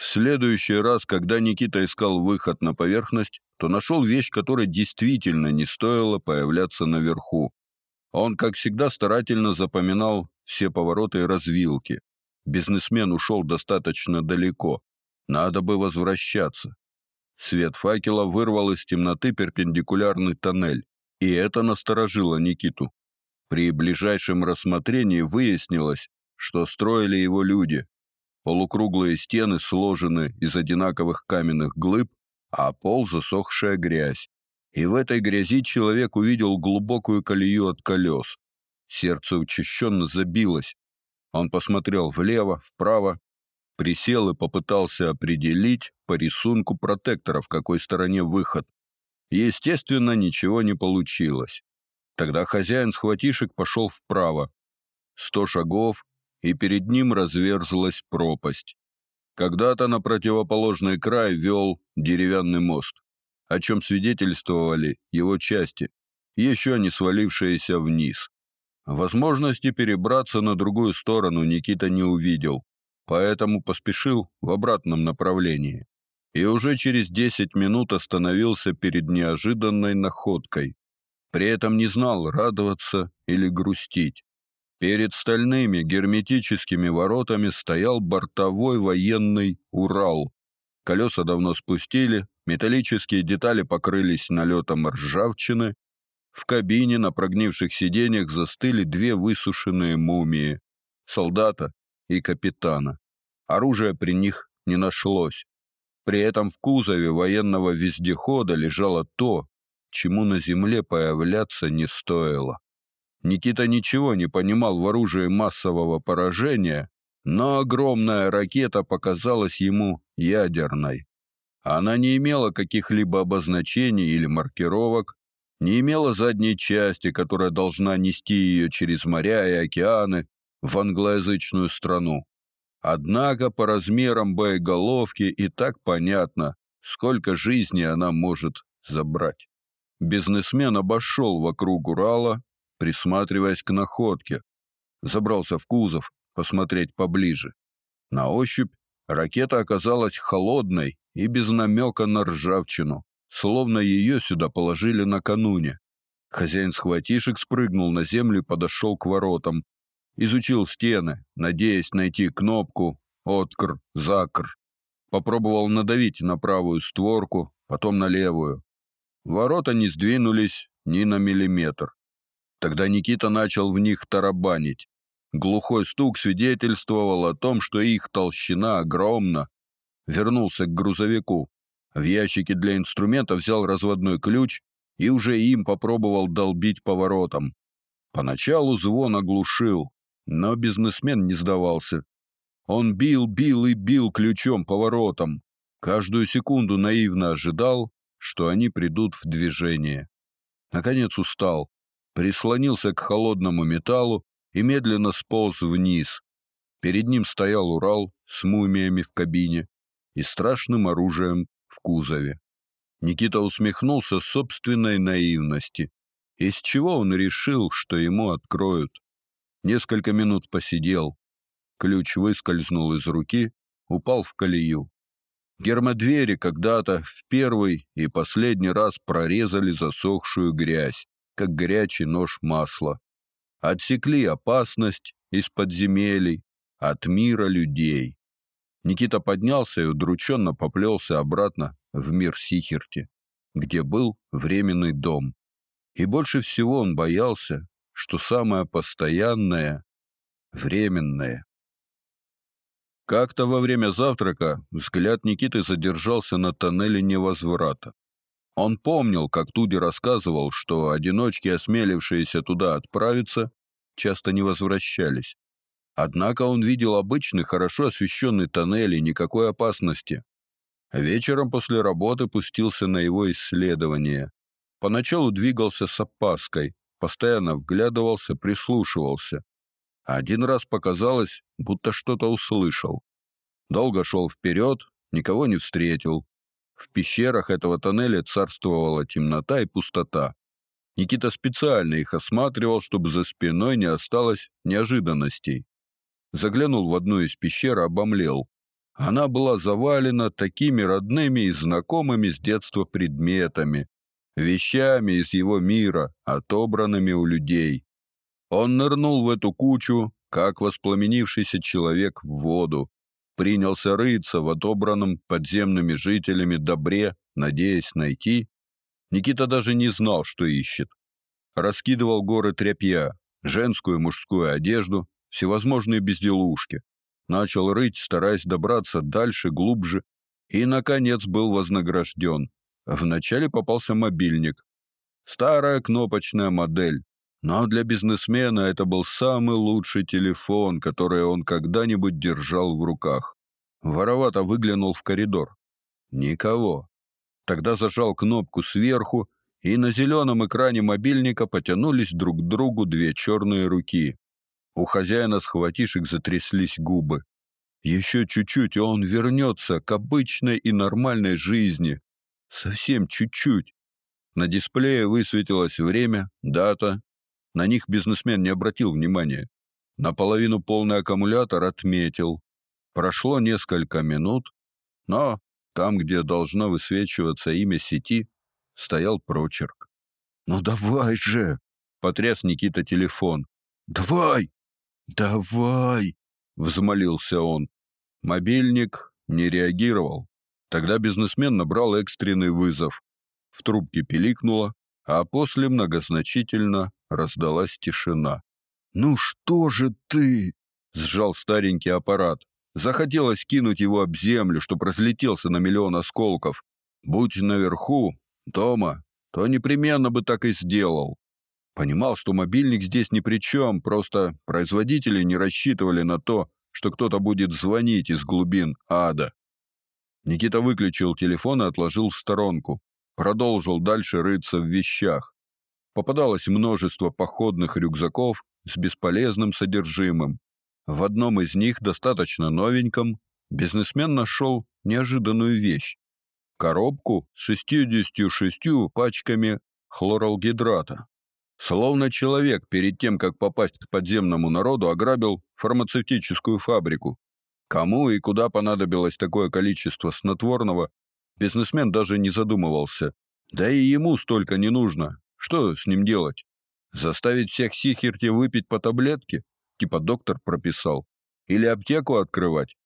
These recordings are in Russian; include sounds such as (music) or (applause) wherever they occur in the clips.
В следующий раз, когда Никита искал выход на поверхность, то нашел вещь, которая действительно не стоило появляться наверху. Он, как всегда, старательно запоминал все повороты и развилки. Бизнесмен ушел достаточно далеко. Надо бы возвращаться. Свет факела вырвал из темноты перпендикулярный тоннель, и это насторожило Никиту. При ближайшем рассмотрении выяснилось, что строили его люди. Полукруглые стены сложены из одинаковых каменных глыб, а пол засохшая грязь. И в этой грязи человек увидел глубокую колею от колес. Сердце учащенно забилось. Он посмотрел влево, вправо, присел и попытался определить по рисунку протектора, в какой стороне выход. Естественно, ничего не получилось. Тогда хозяин схватишек пошел вправо. Сто шагов, и перед ним разверзлась пропасть. Когда-то на противоположный край вел деревянный мост, о чем свидетельствовали его части, еще не свалившиеся вниз. Возможности перебраться на другую сторону Никита не увидел, поэтому поспешил в обратном направлении. И уже через десять минут остановился перед неожиданной находкой. При этом не знал, радоваться или грустить. Перед стальными герметическими воротами стоял бортовой военный Урал. Колеса давно спустили, металлические детали покрылись налетом ржавчины. В кабине на прогнивших сиденьях застыли две высушенные мумии — солдата и капитана. Оружия при них не нашлось. При этом в кузове военного вездехода лежало то, чему на земле появляться не стоило. Никита ничего не понимал в оружии массового поражения, но огромная ракета показалась ему ядерной. Она не имела каких-либо обозначений или маркировок, не имела задней части, которая должна нести ее через моря и океаны в англоязычную страну. Однако по размерам боеголовки и так понятно, сколько жизней она может забрать. Бизнесмен обошел вокруг Урала, присматриваясь к находке. Забрался в кузов, посмотреть поближе. На ощупь ракета оказалась холодной и без намека на ржавчину, словно ее сюда положили накануне. Хозяин схватишек спрыгнул на землю и подошел к воротам. Изучил стены, надеясь найти кнопку «Откр», «Закр». Попробовал надавить на правую створку, потом на левую. Ворота не сдвинулись ни на миллиметр. Тогда Никита начал в них тарабанить. Глухой стук свидетельствовал о том, что их толщина огромна. Вернулся к грузовику. В ящике для инструмента взял разводной ключ и уже им попробовал долбить поворотом. Поначалу звон оглушил, но бизнесмен не сдавался. Он бил, бил и бил ключом поворотом. Каждую секунду наивно ожидал, что они придут в движение. Наконец устал прислонился к холодному металлу и медленно сполз вниз. Перед ним стоял Урал с мумиями в кабине и страшным оружием в кузове. Никита усмехнулся собственной наивности. Из чего он решил, что ему откроют? Несколько минут посидел. Ключ выскользнул из руки, упал в колею. Гермодвери когда-то в первый и последний раз прорезали засохшую грязь как горячий нож масла. Отсекли опасность из подземелий, от мира людей. Никита поднялся и удрученно поплелся обратно в мир Сихерти, где был временный дом. И больше всего он боялся, что самое постоянное — временное. Как-то во время завтрака взгляд Никиты задержался на тоннеле невозврата. Он помнил, как Туди рассказывал, что одиночки, осмелившиеся туда отправиться, часто не возвращались. Однако он видел обычный, хорошо освещенный тоннель и никакой опасности. Вечером после работы пустился на его исследование. Поначалу двигался с опаской, постоянно вглядывался, прислушивался. Один раз показалось, будто что-то услышал. Долго шел вперед, никого не встретил. В пещерах этого тоннеля царствовала темнота и пустота. Никита специально их осматривал, чтобы за спиной не осталось неожиданностей. Заглянул в одну из пещер, обомлел. Она была завалена такими родными и знакомыми с детства предметами, вещами из его мира, отобранными у людей. Он нырнул в эту кучу, как воспламенившийся человек в воду, принялся рыться в отобранном подземными жителями добре, надеясь найти. Никита даже не знал, что ищет. Раскидывал горы тряпья, женскую и мужскую одежду, всевозможные безделушки. Начал рыть, стараясь добраться дальше, глубже, и, наконец, был вознагражден. Вначале попался мобильник. Старая кнопочная модель. Но для бизнесмена это был самый лучший телефон, который он когда-нибудь держал в руках. Воровато выглянул в коридор. Никого. Тогда зажал кнопку сверху, и на зеленом экране мобильника потянулись друг к другу две черные руки. У хозяина схватишек затряслись губы. Еще чуть-чуть, и он вернется к обычной и нормальной жизни. Совсем чуть-чуть. На дисплее высветилось время, дата. На них бизнесмен не обратил внимания. Наполовину полный аккумулятор отметил. Прошло несколько минут, но там, где должно высвечиваться имя сети, стоял прочерк. «Ну давай же!» — потряс Никита телефон. «Давай! Давай!» — взмолился он. Мобильник не реагировал. Тогда бизнесмен набрал экстренный вызов. В трубке пиликнуло, а после многозначительно раздалась тишина. «Ну что же ты?» — сжал старенький аппарат. Захотелось кинуть его об землю, чтоб разлетелся на миллион осколков. Будь наверху, дома, то непременно бы так и сделал. Понимал, что мобильник здесь ни при чем, просто производители не рассчитывали на то, что кто-то будет звонить из глубин ада. Никита выключил телефон и отложил в сторонку. Продолжил дальше рыться в вещах. Попадалось множество походных рюкзаков с бесполезным содержимым. В одном из них, достаточно новеньком, бизнесмен нашел неожиданную вещь. Коробку с 66 пачками хлоралгидрата. Словно человек перед тем, как попасть к подземному народу, ограбил фармацевтическую фабрику. Кому и куда понадобилось такое количество снотворного, бизнесмен даже не задумывался. Да и ему столько не нужно. Что с ним делать? Заставить всех Сихерти выпить по таблетке? типа доктор прописал, или аптеку открывать.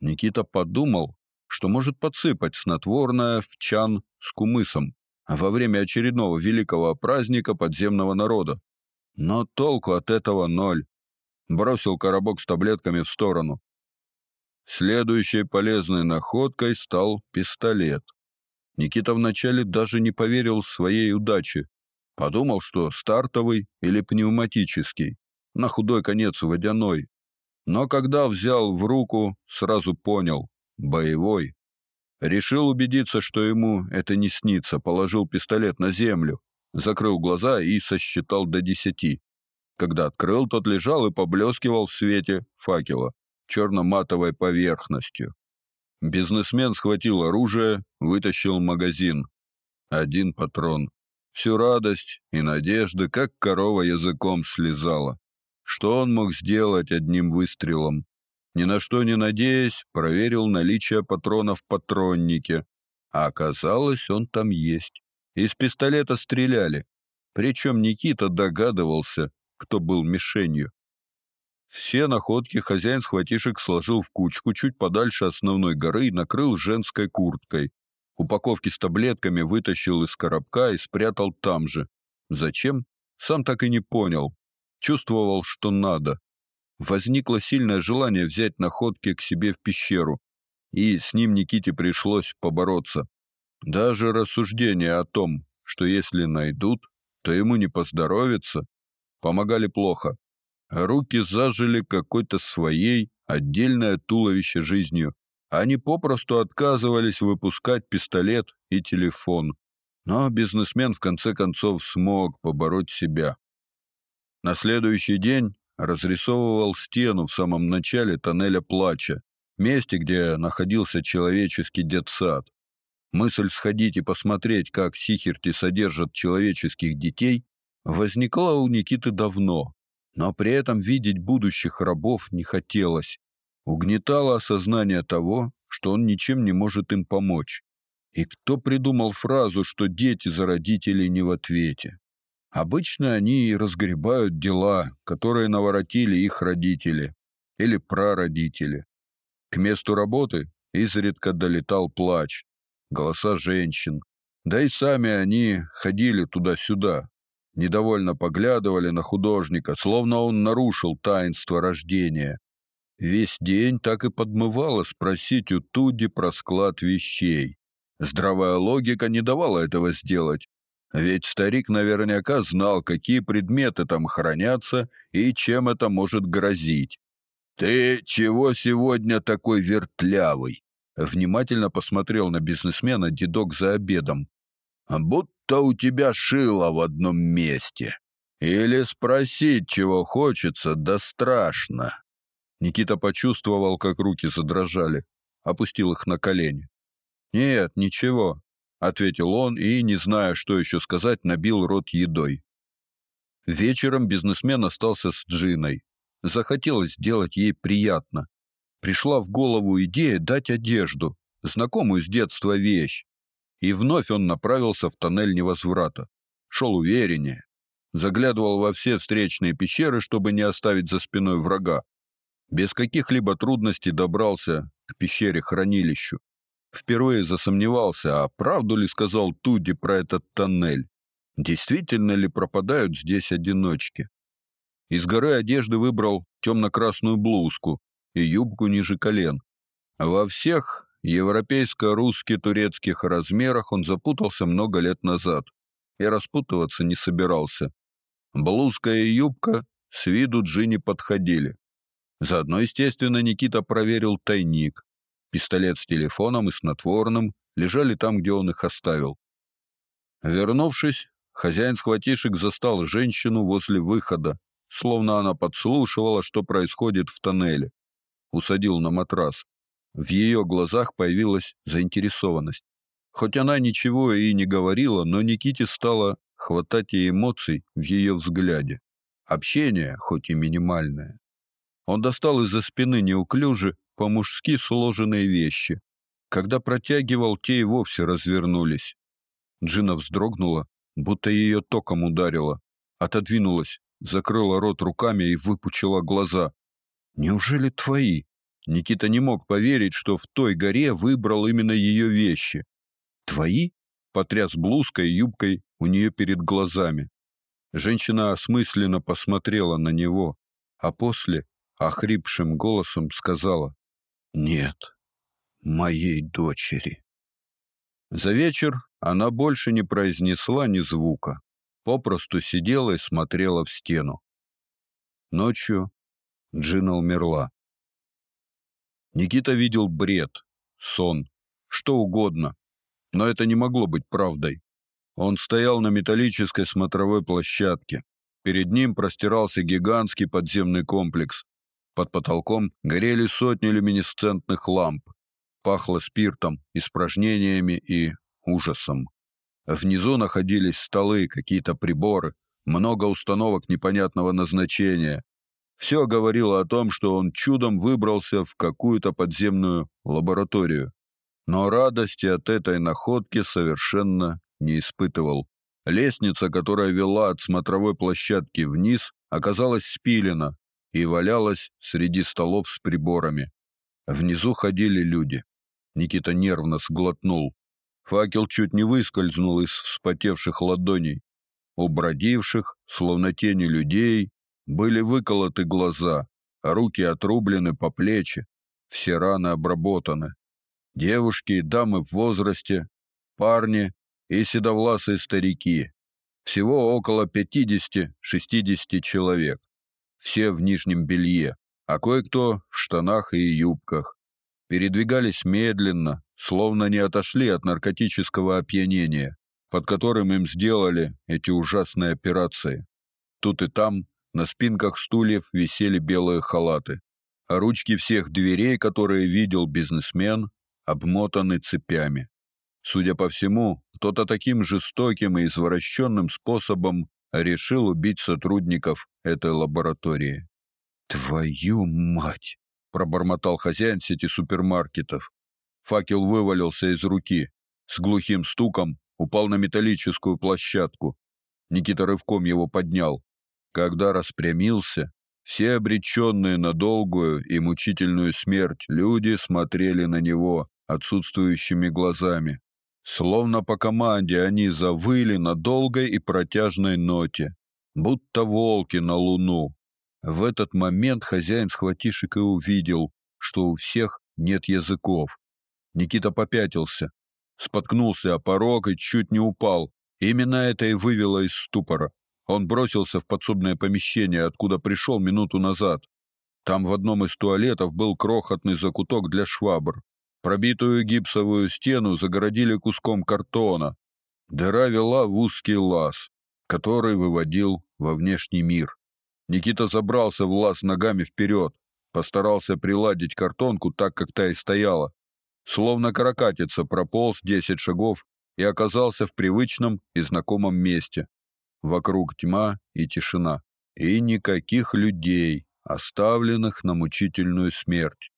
Никита подумал, что может подсыпать снотворное в чан с кумысом во время очередного великого праздника подземного народа. Но толку от этого ноль. Бросил коробок с таблетками в сторону. Следующей полезной находкой стал пистолет. Никита вначале даже не поверил своей удаче. Подумал, что стартовый или пневматический на худой конец водяной. Но когда взял в руку, сразу понял — боевой. Решил убедиться, что ему это не снится, положил пистолет на землю, закрыл глаза и сосчитал до десяти. Когда открыл, тот лежал и поблескивал в свете факела черно-матовой поверхностью. Бизнесмен схватил оружие, вытащил магазин. Один патрон. Всю радость и надежды, как корова языком слезала. Что он мог сделать одним выстрелом? Ни на что не надеясь, проверил наличие патронов в патроннике. А оказалось, он там есть. Из пистолета стреляли. Причем Никита догадывался, кто был мишенью. Все находки хозяин схватишек сложил в кучку чуть подальше основной горы и накрыл женской курткой. Упаковки с таблетками вытащил из коробка и спрятал там же. Зачем? Сам так и не понял. Чувствовал, что надо. Возникло сильное желание взять находки к себе в пещеру, и с ним Никите пришлось побороться. Даже рассуждения о том, что если найдут, то ему не поздоровится, помогали плохо. Руки зажили какой-то своей, отдельное туловище жизнью. Они попросту отказывались выпускать пистолет и телефон. Но бизнесмен в конце концов смог побороть себя. На следующий день разрисовывал стену в самом начале тоннеля плача, месте, где находился человеческий детсад. Мысль сходить и посмотреть, как Сихерти содержат человеческих детей, возникла у Никиты давно, но при этом видеть будущих рабов не хотелось. Угнетало осознание того, что он ничем не может им помочь. И кто придумал фразу, что дети за родителей не в ответе? Обычно они разгребают дела, которые наворотили их родители или прародители. К месту работы изредка долетал плач, голоса женщин. Да и сами они ходили туда-сюда, недовольно поглядывали на художника, словно он нарушил таинство рождения. Весь день так и подмывало спросить у Туди про склад вещей. Здравая логика не давала этого сделать, ведь старик наверняка знал, какие предметы там хранятся и чем это может грозить. «Ты чего сегодня такой вертлявый?» Внимательно посмотрел на бизнесмена дедок за обедом. «Будто у тебя шило в одном месте. Или спросить, чего хочется, да страшно». Никита почувствовал, как руки задрожали, опустил их на колени. «Нет, ничего», — ответил он и, не зная, что еще сказать, набил рот едой. Вечером бизнесмен остался с Джиной. Захотелось сделать ей приятно. Пришла в голову идея дать одежду, знакомую с детства вещь. И вновь он направился в тоннель невозврата. Шел увереннее. Заглядывал во все встречные пещеры, чтобы не оставить за спиной врага. Без каких-либо трудностей добрался к пещере-хранилищу. Впервые засомневался, а правду ли сказал Туди про этот тоннель. Действительно ли пропадают здесь одиночки? Из горы одежды выбрал темно-красную блузку и юбку ниже колен. Во всех европейско-русски-турецких размерах он запутался много лет назад и распутываться не собирался. Блузка и юбка с виду Джинни подходили. Заодно, естественно, Никита проверил тайник. Пистолет с телефоном и снотворным лежали там, где он их оставил. Вернувшись, хозяин схватишек застал женщину возле выхода, словно она подслушивала, что происходит в тоннеле. Усадил на матрас. В ее глазах появилась заинтересованность. Хоть она ничего и не говорила, но Никите стало хватать и эмоций в ее взгляде. Общение, хоть и минимальное. Он достал из-за спины неуклюже по-мужски сложенные вещи. Когда протягивал, те и вовсе развернулись. Джина вздрогнула, будто ее током ударило. Отодвинулась, закрыла рот руками и выпучила глаза. «Неужели твои?» Никита не мог поверить, что в той горе выбрал именно ее вещи. «Твои?» — потряс блузкой и юбкой у нее перед глазами. Женщина осмысленно посмотрела на него, а после охрипшим голосом сказала «Нет, моей дочери». За вечер она больше не произнесла ни звука, попросту сидела и смотрела в стену. Ночью Джина умерла. Никита видел бред, сон, что угодно, но это не могло быть правдой. Он стоял на металлической смотровой площадке. Перед ним простирался гигантский подземный комплекс. Под потолком горели сотни люминесцентных ламп. Пахло спиртом, испражнениями и ужасом. Внизу находились столы, какие-то приборы, много установок непонятного назначения. Все говорило о том, что он чудом выбрался в какую-то подземную лабораторию. Но радости от этой находки совершенно не испытывал. Лестница, которая вела от смотровой площадки вниз, оказалась спилена и валялась среди столов с приборами. Внизу ходили люди. Никита нервно сглотнул. Факел чуть не выскользнул из вспотевших ладоней. У бродивших, словно тени людей, были выколоты глаза, руки отрублены по плечи, все раны обработаны. Девушки и дамы в возрасте, парни и седовласые старики. Всего около 50-60 человек. Все в нижнем белье, а кое-кто в штанах и юбках. Передвигались медленно, словно не отошли от наркотического опьянения, под которым им сделали эти ужасные операции. Тут и там на спинках стульев висели белые халаты, а ручки всех дверей, которые видел бизнесмен, обмотаны цепями. Судя по всему, кто-то таким жестоким и извращенным способом решил убить сотрудников этой лаборатории. «Твою мать!» пробормотал хозяин сети супермаркетов. Факел вывалился из руки, с глухим стуком упал на металлическую площадку. Никита рывком его поднял. Когда распрямился, все обреченные на долгую и мучительную смерть люди смотрели на него отсутствующими глазами. Словно по команде они завыли на долгой и протяжной ноте, будто волки на луну. В этот момент хозяин схватишек и увидел, что у всех нет языков. Никита попятился, споткнулся о порог и чуть не упал. Именно это и вывело из ступора. Он бросился в подсобное помещение, откуда пришел минуту назад. Там в одном из туалетов был крохотный закуток для швабр. Пробитую гипсовую стену загородили куском картона. Дыра вела в узкий лаз, который выводил во внешний мир. Никита забрался в лаз ногами вперед, постарался приладить картонку так, как та и стояла. Словно каракатица прополз десять шагов и оказался в привычном и знакомом месте. Вокруг тьма и тишина. И никаких людей, оставленных на мучительную смерть.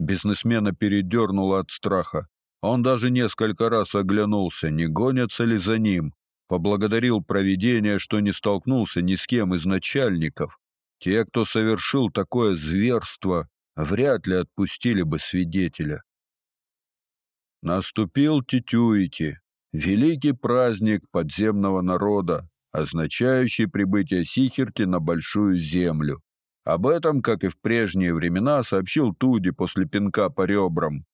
Бизнесмена передернуло от страха. Он даже несколько раз оглянулся, не гонятся ли за ним. Поблагодарил провидение, что не столкнулся ни с кем из начальников. Те, кто совершил такое зверство, вряд ли отпустили бы свидетеля. Наступил Титюити, великий праздник подземного народа, означающий прибытие Сихерти на большую землю. Об этом, как и в прежние времена, сообщил Туди после пинка по ребрам.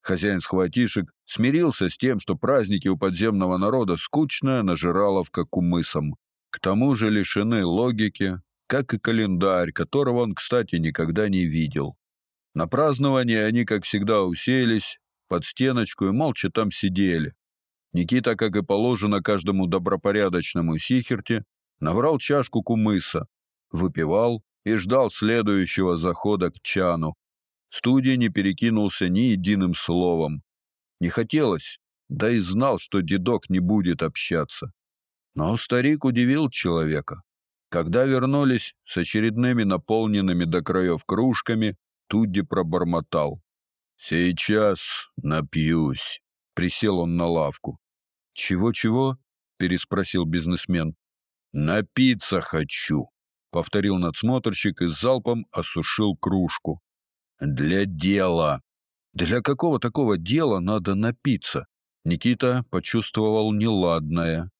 Хозяин схватишек смирился с тем, что праздники у подземного народа скучная нажираловка кумысом. К тому же лишены логики, как и календарь, которого он, кстати, никогда не видел. На празднование они, как всегда, уселись под стеночку и молча там сидели. Никита, как и положено каждому добропорядочному сихерте, набрал чашку кумыса, выпивал и ждал следующего захода к чану. Студия не перекинулся ни единым словом. Не хотелось, да и знал, что дедок не будет общаться. Но старик удивил человека. Когда вернулись с очередными наполненными до краев кружками, Тудди пробормотал. «Сейчас напьюсь». Присел он на лавку. «Чего-чего?» — переспросил бизнесмен. «Напиться хочу», — повторил надсмотрщик и залпом осушил кружку. «Для дела». «Для какого такого дела надо напиться?» Никита почувствовал неладное.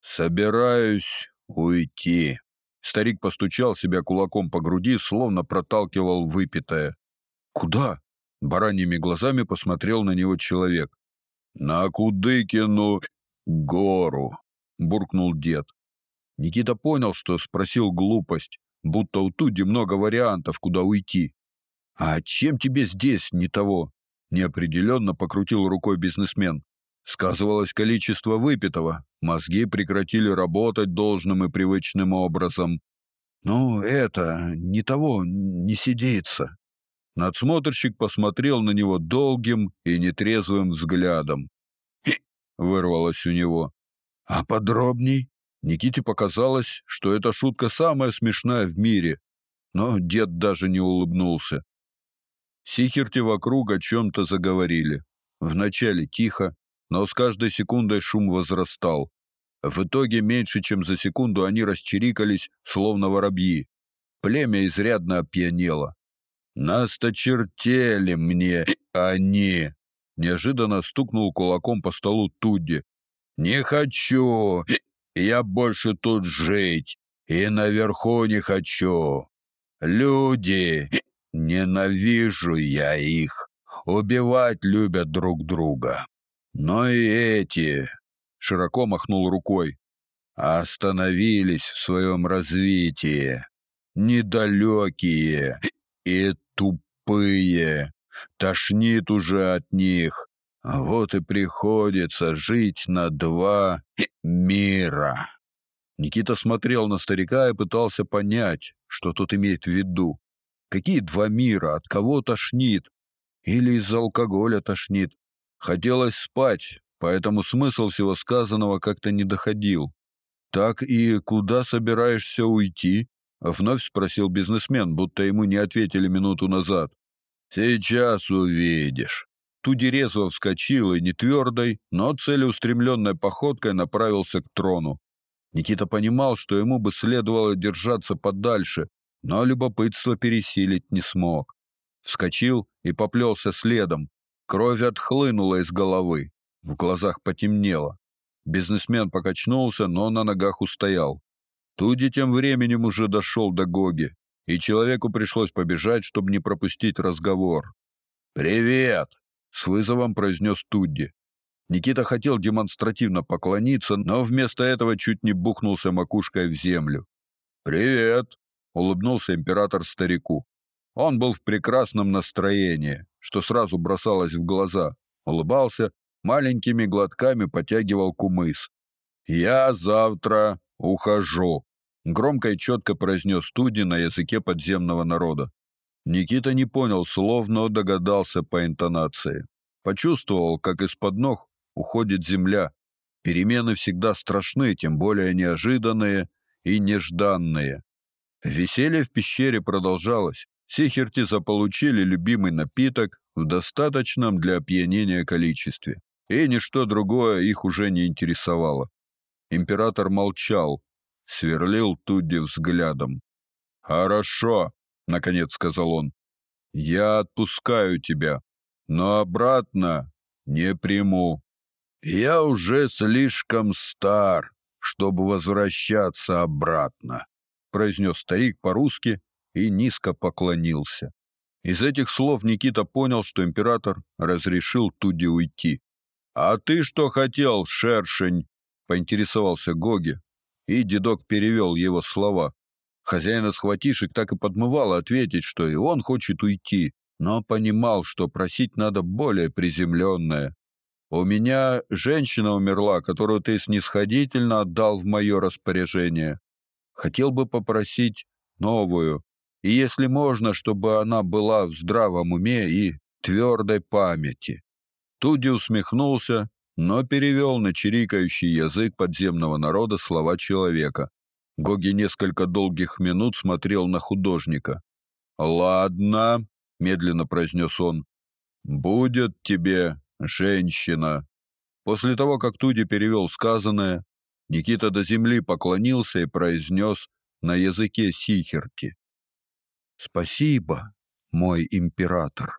«Собираюсь уйти». Старик постучал себя кулаком по груди, словно проталкивал выпитое. «Куда?» Бараньими глазами посмотрел на него человек. «На Кудыкину гору», — буркнул дед. Никита понял, что спросил глупость, будто у Туди много вариантов, куда уйти. «А чем тебе здесь не того?» — неопределенно покрутил рукой бизнесмен. Сказывалось количество выпитого, мозги прекратили работать должным и привычным образом. «Ну, это, не того, не сидится». Надсмотрщик посмотрел на него долгим и нетрезвым взглядом. вырвалось у него. «А подробней?» Никите показалось, что эта шутка самая смешная в мире, но дед даже не улыбнулся. Сихерти вокруг о чем-то заговорили. Вначале тихо, но с каждой секундой шум возрастал. В итоге меньше чем за секунду они расчирикались, словно воробьи. Племя изрядно опьянело. «Нас-то чертели мне они!» Неожиданно стукнул кулаком по столу Тудди. «Не хочу! Я больше тут жить! И наверху не хочу! Люди! (clears throat) Ненавижу я их! Убивать любят друг друга! Но и эти...» Широко махнул рукой. «Остановились в своем развитии! Недалекие и тупые!» Тошнит уже от них. А вот и приходится жить на два мира. Никита смотрел на старика и пытался понять, что тот имеет в виду. Какие два мира? От кого тошнит? Или из-за алкоголя тошнит? Хотелось спать, поэтому смысл всего сказанного как-то не доходил. Так и куда собираешься уйти? Вновь спросил бизнесмен, будто ему не ответили минуту назад. Сейчас увидишь. Туди резво вскочил и не твердой, но целеустремленной походкой направился к трону. Никита понимал, что ему бы следовало держаться подальше, но любопытство пересилить не смог. Вскочил и поплелся следом. Кровь отхлынула из головы, в глазах потемнело. Бизнесмен покачнулся, но на ногах устоял. Туди тем временем уже дошел до Гоги, и человеку пришлось побежать, чтобы не пропустить разговор. «Привет!» — с вызовом произнес Тудди. Никита хотел демонстративно поклониться, но вместо этого чуть не бухнулся макушкой в землю. «Привет!» — улыбнулся император старику. Он был в прекрасном настроении, что сразу бросалось в глаза. Улыбался, маленькими глотками потягивал кумыс. «Я завтра ухожу», — громко и четко произнес Туди на языке подземного народа. Никита не понял слов, но догадался по интонации. Почувствовал, как из-под ног уходит земля. Перемены всегда страшны, тем более неожиданные и нежданные. Веселье в пещере продолжалось. Сихерти заполучили любимый напиток в достаточном для опьянения количестве, и ничто другое их уже не интересовало. Император молчал, сверлил Тудди взглядом. «Хорошо», — наконец сказал он, — «я отпускаю тебя, но обратно не приму. Я уже слишком стар, чтобы возвращаться обратно», — произнес старик по-русски и низко поклонился. Из этих слов Никита понял, что император разрешил Туди уйти. «А ты что хотел, шершень?» — поинтересовался Гоги, и дедок перевел его слова. Хозяина схватишек так и подмывало ответить, что и он хочет уйти, но понимал, что просить надо более приземленное. «У меня женщина умерла, которую ты снисходительно отдал в мое распоряжение. Хотел бы попросить новую, и если можно, чтобы она была в здравом уме и твердой памяти. Туди усмехнулся, но перевел на чирикающий язык подземного народа слова человека. Гоги несколько долгих минут смотрел на художника. «Ладно», — медленно произнес он, — «будет тебе женщина». После того, как Туди перевел сказанное, Никита до земли поклонился и произнес на языке сихерти. Спасибо, мой император.